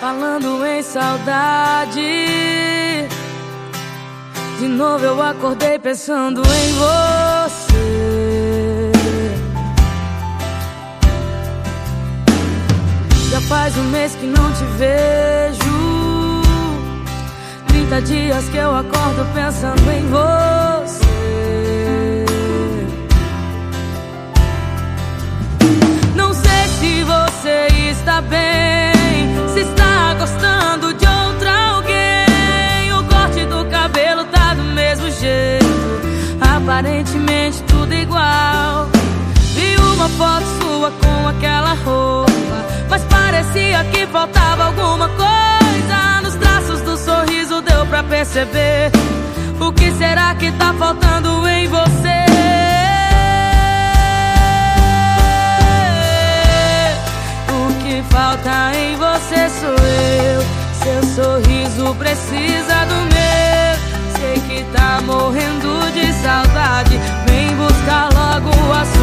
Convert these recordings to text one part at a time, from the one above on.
falando em saudade. De novo eu acordei pensando em você. Já faz um mês que não te vejo. 30 dias que eu acordo pensando em você. Aparentemente tudo igual. Vi uma foto sua com aquela roupa, mas parecia que faltava alguma coisa. Nos traços do sorriso deu pra perceber. O que será que tá faltando em você? O que falta em você sou eu. Seu sorriso precisa do meu. Sei que tá morrendo de saudade. Vem buscar logo a sua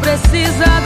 precisa